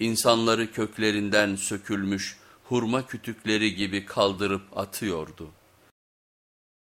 insanları köklerinden sökülmüş hurma kütükleri gibi kaldırıp atıyordu.